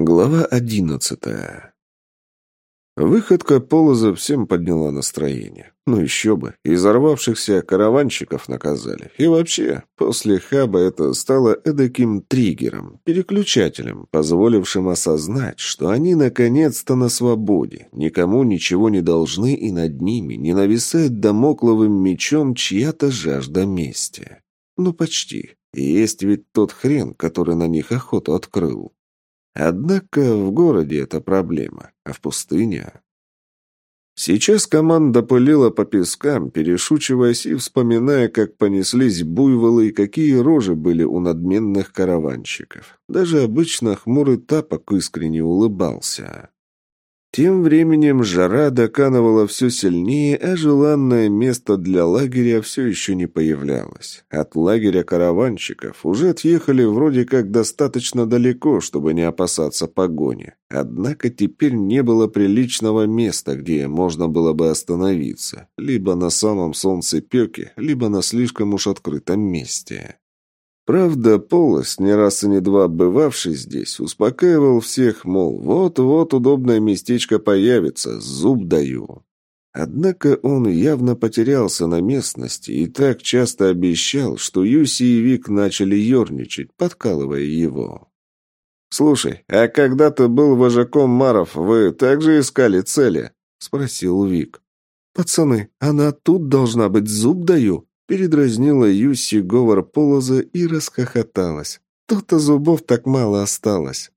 Глава одиннадцатая. Выходка Полоза всем подняла настроение. Ну еще бы, и взорвавшихся караванщиков наказали. И вообще, после хаба это стало эдаким триггером, переключателем, позволившим осознать, что они наконец-то на свободе, никому ничего не должны и над ними не нависает домокловым мечом чья-то жажда мести. Ну почти. Есть ведь тот хрен, который на них охоту открыл. Однако в городе это проблема, а в пустыне... Сейчас команда пылила по пескам, перешучиваясь и вспоминая, как понеслись буйволы и какие рожи были у надменных караванщиков. Даже обычно хмурый тапок искренне улыбался. Тем временем жара доканывала все сильнее, а желанное место для лагеря все еще не появлялось. От лагеря караванщиков уже отъехали вроде как достаточно далеко, чтобы не опасаться погони. Однако теперь не было приличного места, где можно было бы остановиться. Либо на самом солнцепеке, либо на слишком уж открытом месте. Правда, Полос, не раз и не два бывавший здесь, успокаивал всех, мол, вот-вот удобное местечко появится, зуб даю. Однако он явно потерялся на местности и так часто обещал, что Юси и Вик начали ерничать, подкалывая его. «Слушай, а когда ты был вожаком Маров, вы также искали цели?» — спросил Вик. «Пацаны, она тут должна быть, зуб даю», Передразнила Юси говор Полоза и расхохоталась. То-то зубов так мало осталось.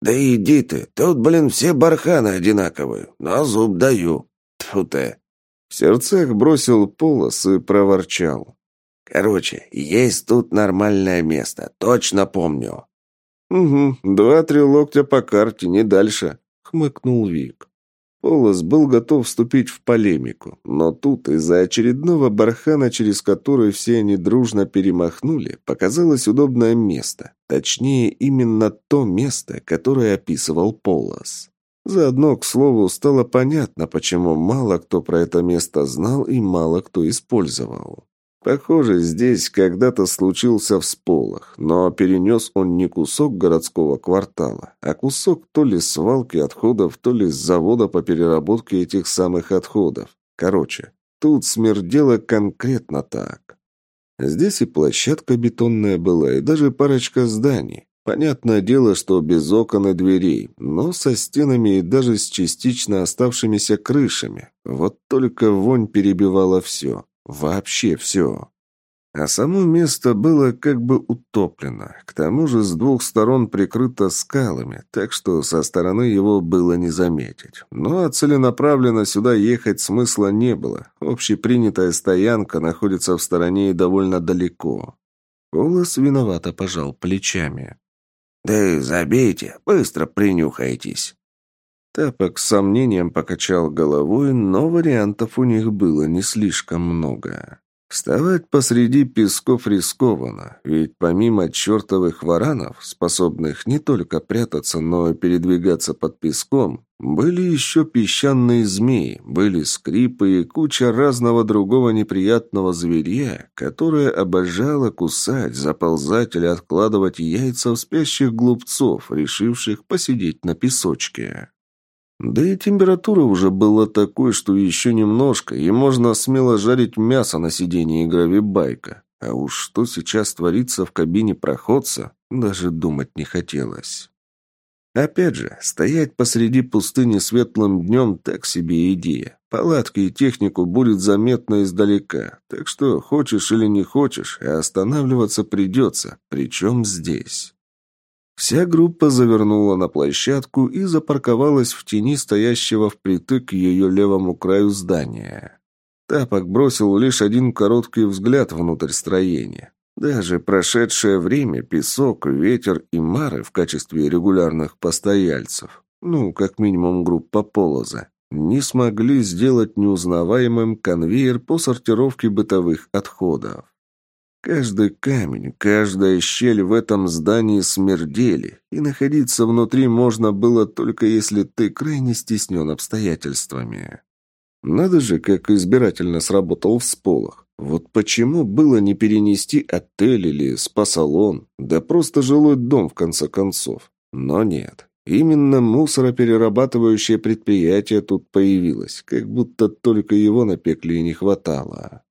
«Да иди ты, тут, блин, все барханы одинаковые, но зуб даю. Тьфу ты!» В сердцах бросил Полос и проворчал. «Короче, есть тут нормальное место, точно помню». «Угу, два-три локтя по карте, не дальше», — хмыкнул Вик. Полос был готов вступить в полемику, но тут из-за очередного бархана, через который все они дружно перемахнули, показалось удобное место. Точнее, именно то место, которое описывал Полос. Заодно, к слову, стало понятно, почему мало кто про это место знал и мало кто использовал. Похоже, здесь когда-то случился всполох, но перенес он не кусок городского квартала, а кусок то ли свалки отходов, то ли завода по переработке этих самых отходов. Короче, тут смердело конкретно так. Здесь и площадка бетонная была, и даже парочка зданий. Понятное дело, что без окон и дверей, но со стенами и даже с частично оставшимися крышами. Вот только вонь перебивала все. Вообще все. А само место было как бы утоплено, к тому же с двух сторон прикрыто скалами, так что со стороны его было не заметить. Но целенаправленно сюда ехать смысла не было. Общепринятая стоянка находится в стороне и довольно далеко. Голос виновато пожал плечами. «Да забейте, быстро принюхайтесь». Тапок с сомнением покачал головой, но вариантов у них было не слишком много. Вставать посреди песков рискованно, ведь помимо чертовых варанов, способных не только прятаться, но и передвигаться под песком, были еще песчаные змеи, были скрипы и куча разного другого неприятного зверя, которое обожало кусать, заползать или откладывать яйца в спящих глупцов, решивших посидеть на песочке. Да и температура уже была такой, что еще немножко, и можно смело жарить мясо на сиденье гравибайка. А уж что сейчас творится в кабине проходца, даже думать не хотелось. Опять же, стоять посреди пустыни светлым днем – так себе идея. Палатки и технику будет заметно издалека, так что хочешь или не хочешь, а останавливаться придется, причем здесь. Вся группа завернула на площадку и запарковалась в тени стоящего впритык к ее левому краю здания. Тапок бросил лишь один короткий взгляд внутрь строения. Даже прошедшее время песок, ветер и мары в качестве регулярных постояльцев, ну, как минимум группа полоза, не смогли сделать неузнаваемым конвейер по сортировке бытовых отходов. Каждый камень, каждая щель в этом здании смердели, и находиться внутри можно было только если ты крайне стеснен обстоятельствами. Надо же, как избирательно сработал всполох. Вот почему было не перенести отель или спа-салон, да просто жилой дом в конце концов. Но нет, Именно мусороперерабатывающее предприятие тут появилось, как будто только его на пекле не хватало.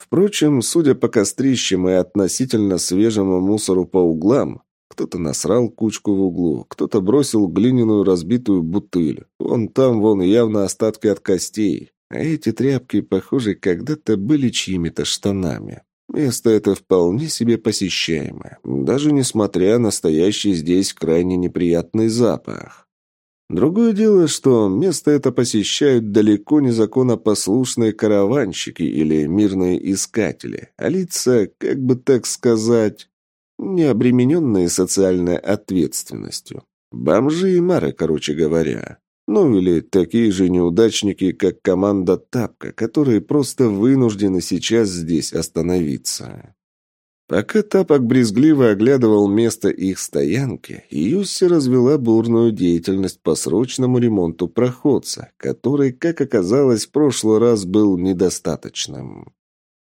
Впрочем, судя по кострищам и относительно свежему мусору по углам, кто-то насрал кучку в углу, кто-то бросил глиняную разбитую бутыль. Вон там, вон явно остатки от костей. А эти тряпки, похоже, когда-то были чьими-то штанами. Место это вполне себе посещаемое, даже несмотря на стоящий здесь крайне неприятный запах. Другое дело, что место это посещают далеко не законопослушные караванщики или мирные искатели, а лица, как бы так сказать, не обремененные социальной ответственностью. Бомжи и мары, короче говоря. Ну или такие же неудачники, как команда Тапка, которые просто вынуждены сейчас здесь остановиться. Пока Тапок брезгливо оглядывал место их стоянки, Юсси развела бурную деятельность по срочному ремонту проходца, который, как оказалось, в прошлый раз был недостаточным.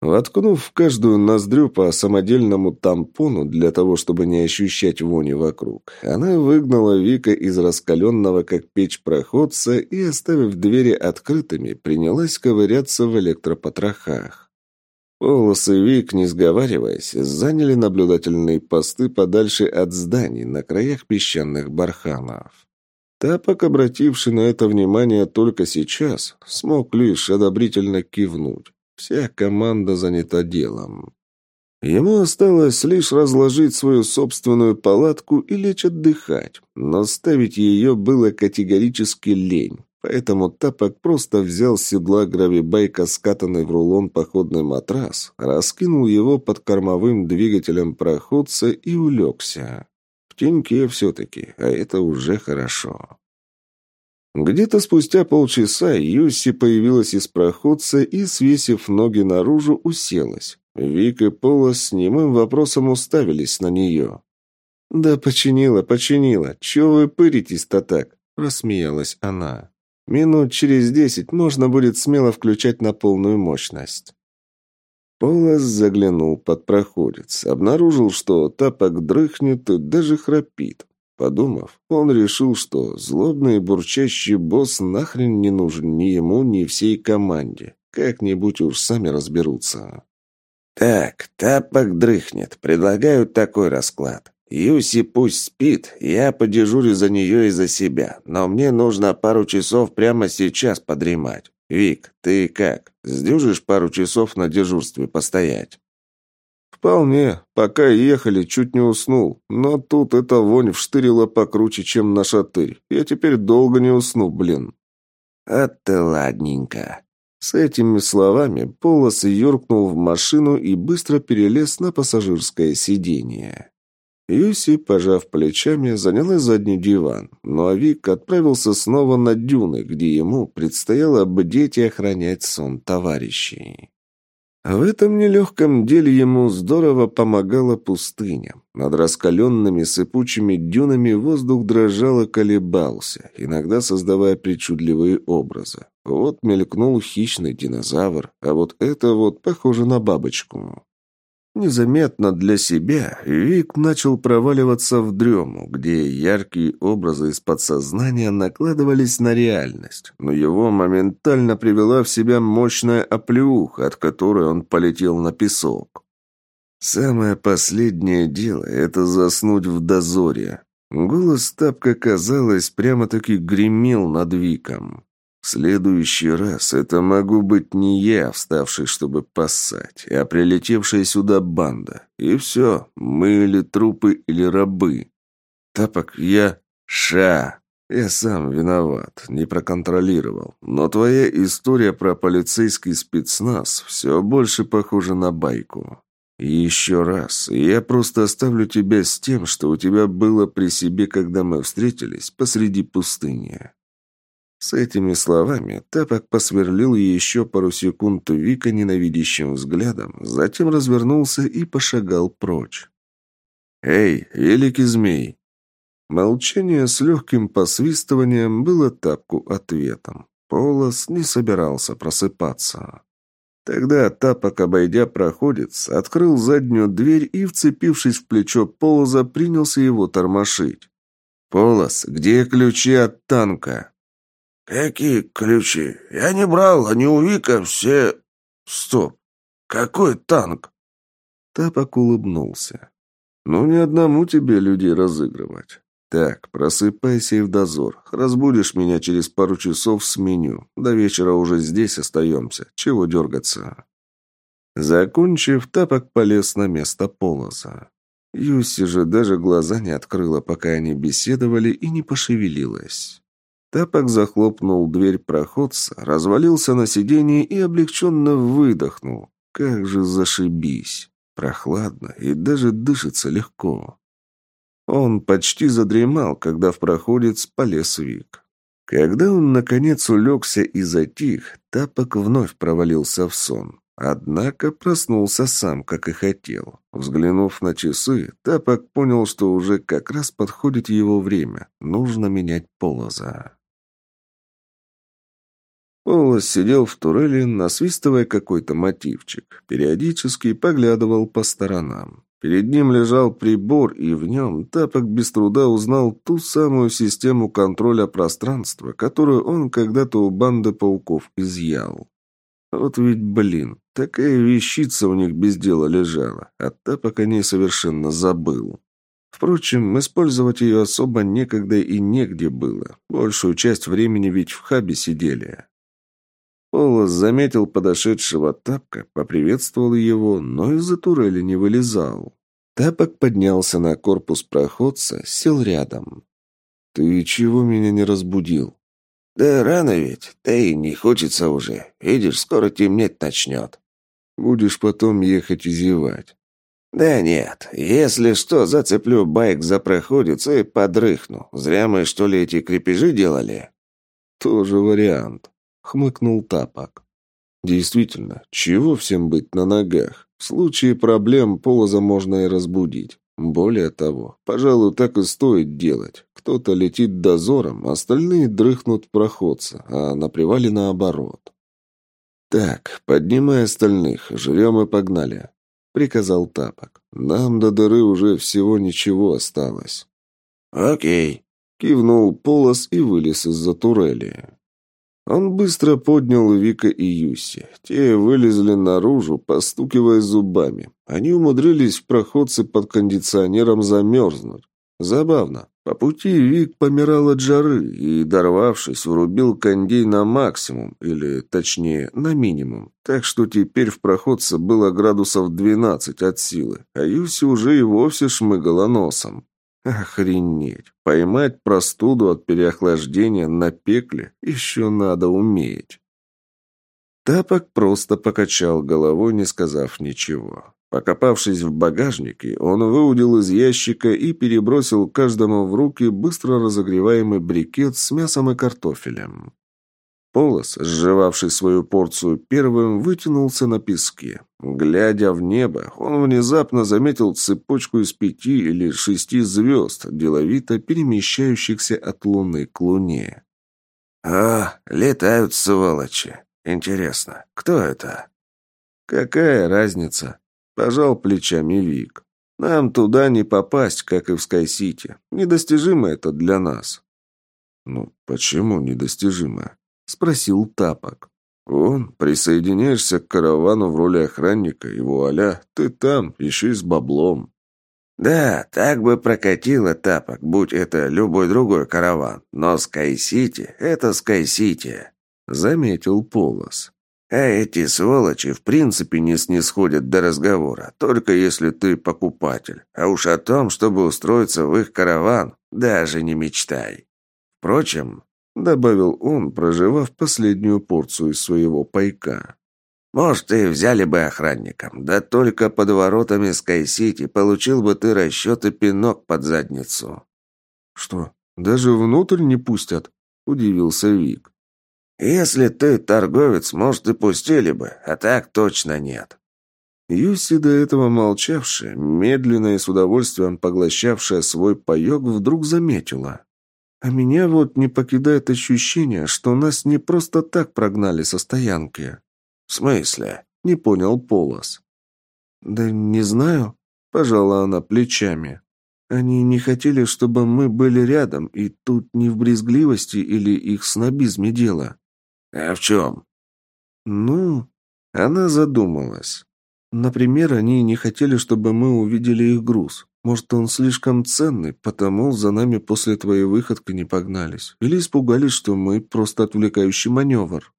Воткнув в каждую ноздрю по самодельному тампону для того, чтобы не ощущать вони вокруг, она выгнала Вика из раскаленного, как печь проходца, и, оставив двери открытыми, принялась ковыряться в электропотрохах. Полосы Вик, не сговариваясь, заняли наблюдательные посты подальше от зданий на краях песчаных барханов. Тапок, обративший на это внимание только сейчас, смог лишь одобрительно кивнуть. Вся команда занята делом. Ему осталось лишь разложить свою собственную палатку и лечь отдыхать, но ставить ее было категорически лень. Поэтому Тапок просто взял с седла гравибайка, скатанный в рулон походный матрас, раскинул его под кормовым двигателем проходца и улегся. В теньке все-таки, а это уже хорошо. Где-то спустя полчаса Юси появилась из проходца и, свесив ноги наружу, уселась. Вик и Пола с немым вопросом уставились на нее. «Да починила, починила. Чего вы пыритесь-то так?» – рассмеялась она. «Минут через десять можно будет смело включать на полную мощность». Полос заглянул под проходец, обнаружил, что тапок дрыхнет и даже храпит. Подумав, он решил, что злобный бурчащий босс нахрен не нужен ни ему, ни всей команде. Как-нибудь уж сами разберутся. «Так, тапок дрыхнет. Предлагаю такой расклад. Юси пусть спит, я подежурю за нее и за себя, но мне нужно пару часов прямо сейчас подремать. Вик, ты как, сдюжишь пару часов на дежурстве постоять?» «Вполне. Пока ехали, чуть не уснул. Но тут эта вонь вштырила покруче, чем на шатырь. Я теперь долго не усну, блин». «А ты ладненько». С этими словами Полос юркнул в машину и быстро перелез на пассажирское сиденье. Юси, пожав плечами, заняла задний диван, ну а Вик отправился снова на дюны, где ему предстояло бдеть и охранять сон товарищей. В этом нелегком деле ему здорово помогала пустыня. Над раскаленными сыпучими дюнами воздух дрожал и колебался, иногда создавая причудливые образы. Вот мелькнул хищный динозавр, а вот это вот похоже на бабочку. Незаметно для себя Вик начал проваливаться в дрему, где яркие образы из подсознания накладывались на реальность, но его моментально привела в себя мощная оплеуха, от которой он полетел на песок. Самое последнее дело — это заснуть в дозоре. Голос Тапка, казалось, прямо-таки гремел над Виком. В следующий раз это могу быть не я, вставший, чтобы поссать, а прилетевшая сюда банда. И все, мы или трупы, или рабы. Тапок, я... Ша! Я сам виноват, не проконтролировал. Но твоя история про полицейский спецназ все больше похожа на байку. Еще раз, я просто оставлю тебя с тем, что у тебя было при себе, когда мы встретились посреди пустыни. С этими словами Тапок посверлил еще пару секунд Вика ненавидящим взглядом, затем развернулся и пошагал прочь. «Эй, великий змей!» Молчание с легким посвистыванием было Тапку ответом. Полос не собирался просыпаться. Тогда Тапок, обойдя проходец, открыл заднюю дверь и, вцепившись в плечо Полоза, принялся его тормошить. «Полос, где ключи от танка?» «Какие ключи? Я не брал, они у Вика все...» «Стоп! Какой танк?» Тапок улыбнулся. «Ну, не одному тебе людей разыгрывать. Так, просыпайся и в дозор. Разбудишь меня через пару часов сменю. До вечера уже здесь остаемся. Чего дергаться?» Закончив, Тапок полез на место полоза. Юси же даже глаза не открыла, пока они беседовали, и не пошевелилась. Тапок захлопнул дверь проходца, развалился на сиденье и облегченно выдохнул. Как же зашибись! Прохладно и даже дышится легко. Он почти задремал, когда в проходец полез Вик. Когда он, наконец, улегся и затих, Тапок вновь провалился в сон. Однако проснулся сам, как и хотел. Взглянув на часы, Тапок понял, что уже как раз подходит его время. Нужно менять полоза. Полос сидел в турели, насвистывая какой-то мотивчик. Периодически поглядывал по сторонам. Перед ним лежал прибор, и в нем Тапок без труда узнал ту самую систему контроля пространства, которую он когда-то у банды пауков изъял. Вот ведь, блин, такая вещица у них без дела лежала, а Тапок о ней совершенно забыл. Впрочем, использовать ее особо некогда и негде было. Большую часть времени ведь в хабе сидели. Полос заметил подошедшего Тапка, поприветствовал его, но из-за турели не вылезал. Тапок поднялся на корпус проходца, сел рядом. «Ты чего меня не разбудил?» «Да рано ведь, да и не хочется уже. Видишь, скоро темнеть начнет». «Будешь потом ехать и зевать». «Да нет, если что, зацеплю байк за проходец и подрыхну. Зря мы, что ли, эти крепежи делали?» «Тоже вариант», — хмыкнул Тапок. «Действительно, чего всем быть на ногах? В случае проблем полоза можно и разбудить. Более того, пожалуй, так и стоит делать. Кто-то летит дозором, остальные дрыхнут проходца, а на привале наоборот. «Так, поднимай остальных, жрем и погнали», — приказал Тапок. «Нам до дыры уже всего ничего осталось». «Окей», — кивнул Полос и вылез из-за турели. Он быстро поднял Вика и Юси. Те вылезли наружу, постукивая зубами. Они умудрились в проходце под кондиционером замерзнуть. Забавно. По пути Вик помирал от жары и, дорвавшись, врубил кондей на максимум, или, точнее, на минимум. Так что теперь в проходце было градусов 12 от силы, а Юси уже и вовсе шмыгала носом. Охренеть! Поймать простуду от переохлаждения на пекле еще надо уметь. Тапок просто покачал головой, не сказав ничего. Покопавшись в багажнике, он выудил из ящика и перебросил каждому в руки быстро разогреваемый брикет с мясом и картофелем. Полос, сживавший свою порцию первым, вытянулся на песке. Глядя в небо, он внезапно заметил цепочку из пяти или шести звезд, деловито перемещающихся от луны к луне. «А, летают сволочи. Интересно, кто это?» «Какая разница?» – пожал плечами Вик. «Нам туда не попасть, как и в Скай-Сити. Недостижимо это для нас». «Ну, почему недостижимо?» Спросил Тапок. «Вон, присоединяешься к каравану в роли охранника, и вуаля, ты там, еще и с баблом». «Да, так бы прокатило Тапок, будь это любой другой караван. Но Скай-Сити — это Скай-Сити», — заметил Полос. «А эти сволочи в принципе не снисходят до разговора, только если ты покупатель. А уж о том, чтобы устроиться в их караван, даже не мечтай. Впрочем, — добавил он, проживав последнюю порцию своего пайка. «Может, и взяли бы охранником, да только под воротами Скай-Сити получил бы ты расчет и пинок под задницу». «Что, даже внутрь не пустят?» — удивился Вик. «Если ты торговец, может, и пустили бы, а так точно нет». Юси, до этого молчавшая, медленно и с удовольствием поглощавшая свой паек, вдруг заметила. А меня вот не покидает ощущение, что нас не просто так прогнали со стоянки. В смысле? Не понял Полос. Да не знаю, пожала она плечами. Они не хотели, чтобы мы были рядом, и тут не в брезгливости или их снобизме дело. А в чем? Ну, она задумалась. Например, они не хотели, чтобы мы увидели их груз. Может, он слишком ценный, потому за нами после твоей выходки не погнались. Или испугались, что мы просто отвлекающий маневр.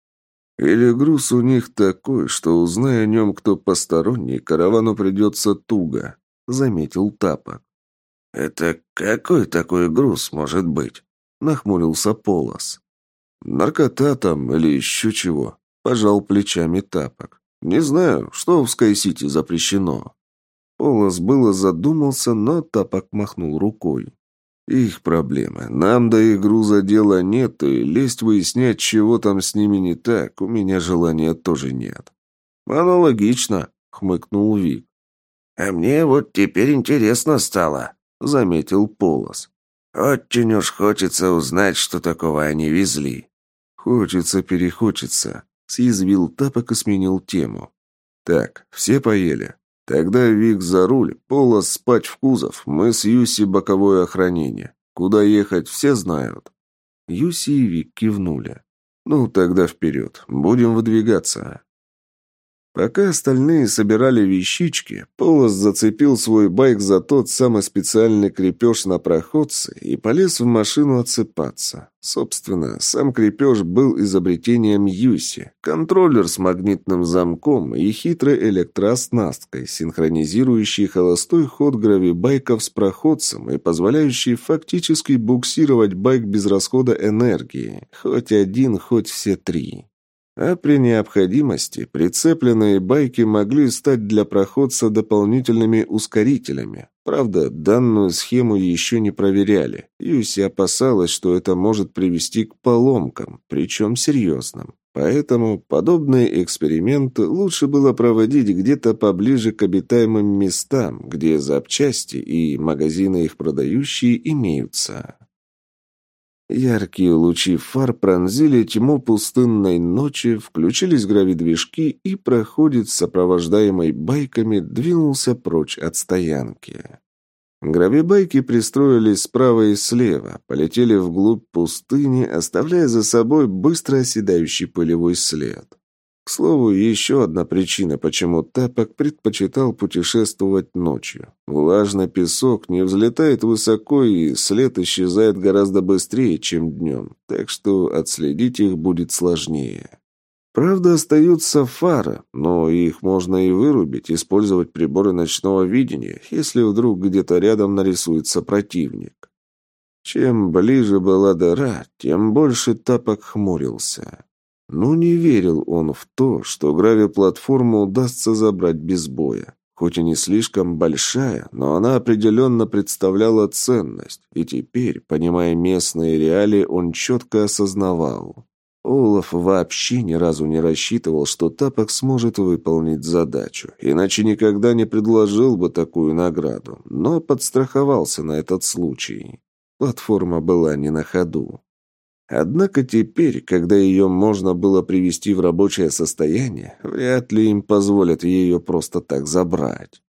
Или груз у них такой, что, узная о нем кто посторонний, каравану придется туго, — заметил Тапок. «Это какой такой груз может быть?» — нахмурился Полос. «Наркота там или еще чего?» — пожал плечами Тапок. «Не знаю, что в Скай-Сити запрещено». Полос было задумался, но Тапок махнул рукой. «Их проблемы. Нам до их груза дела нет, и лезть выяснять, чего там с ними не так, у меня желания тоже нет». «Аналогично», — хмыкнул Вик. «А мне вот теперь интересно стало», — заметил Полос. «Очень уж хочется узнать, что такого они везли». «Хочется, перехочется», — съязвил Тапок и сменил тему. «Так, все поели?» Тогда Вик за руль, Полос спать в кузов, мы с Юси боковое охранение. Куда ехать, все знают». Юси и Вик кивнули. «Ну, тогда вперед. Будем выдвигаться». Пока остальные собирали вещички, Полос зацепил свой байк за тот самый специальный крепеж на проходце и полез в машину отсыпаться. Собственно, сам крепеж был изобретением Юси. Контроллер с магнитным замком и хитрой электрооснасткой, синхронизирующий холостой ход гравибайков с проходцем и позволяющий фактически буксировать байк без расхода энергии. Хоть один, хоть все три. А при необходимости прицепленные байки могли стать для проходца дополнительными ускорителями. Правда, данную схему еще не проверяли. Юси опасалась, что это может привести к поломкам, причем серьезным. Поэтому подобные эксперименты лучше было проводить где-то поближе к обитаемым местам, где запчасти и магазины их продающие имеются. Яркие лучи фар пронзили тьму пустынной ночи, включились гравидвижки, и проходец, сопровождаемый байками, двинулся прочь от стоянки. Гравибайки пристроились справа и слева, полетели вглубь пустыни, оставляя за собой быстро оседающий пылевой след. К слову, еще одна причина, почему Тапок предпочитал путешествовать ночью. Влажный песок не взлетает высоко, и след исчезает гораздо быстрее, чем днем, так что отследить их будет сложнее. Правда, остаются фары, но их можно и вырубить, использовать приборы ночного видения, если вдруг где-то рядом нарисуется противник. Чем ближе была дыра, тем больше Тапок хмурился. Но не верил он в то, что гравиплатформу удастся забрать без боя. Хоть и не слишком большая, но она определенно представляла ценность, и теперь, понимая местные реалии, он четко осознавал. Олаф вообще ни разу не рассчитывал, что Тапок сможет выполнить задачу, иначе никогда не предложил бы такую награду, но подстраховался на этот случай. Платформа была не на ходу. Однако теперь, когда ее можно было привести в рабочее состояние, вряд ли им позволят ее просто так забрать.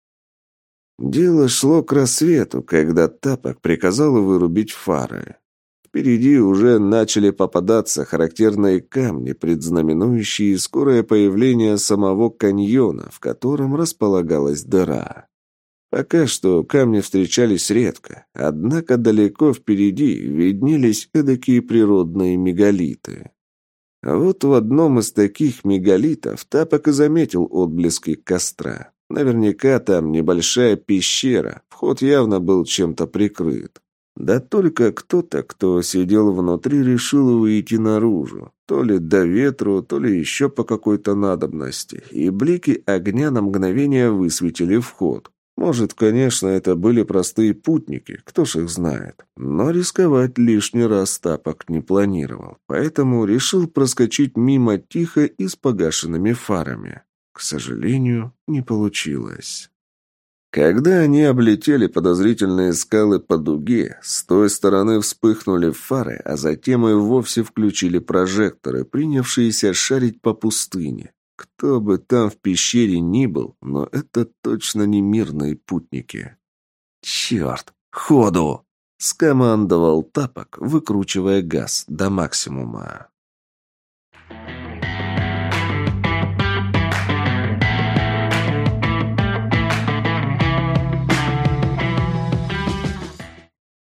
Дело шло к рассвету, когда Тапок приказал вырубить фары. Впереди уже начали попадаться характерные камни, предзнаменующие скорое появление самого каньона, в котором располагалась дыра. Пока что камни встречались редко, однако далеко впереди виднелись эдакие природные мегалиты. А вот в одном из таких мегалитов Тапок и заметил отблески костра. Наверняка там небольшая пещера, вход явно был чем-то прикрыт. Да только кто-то, кто сидел внутри, решил выйти наружу. То ли до ветру, то ли еще по какой-то надобности. И блики огня на мгновение высветили вход. Может, конечно, это были простые путники, кто ж их знает. Но рисковать лишний раз Тапок не планировал, поэтому решил проскочить мимо тихо и с погашенными фарами. К сожалению, не получилось. Когда они облетели подозрительные скалы по дуге, с той стороны вспыхнули фары, а затем и вовсе включили прожекторы, принявшиеся шарить по пустыне. Кто бы там в пещере ни был, но это точно не мирные путники. «Черт!» Ходу!» — скомандовал тапок, выкручивая газ до максимума.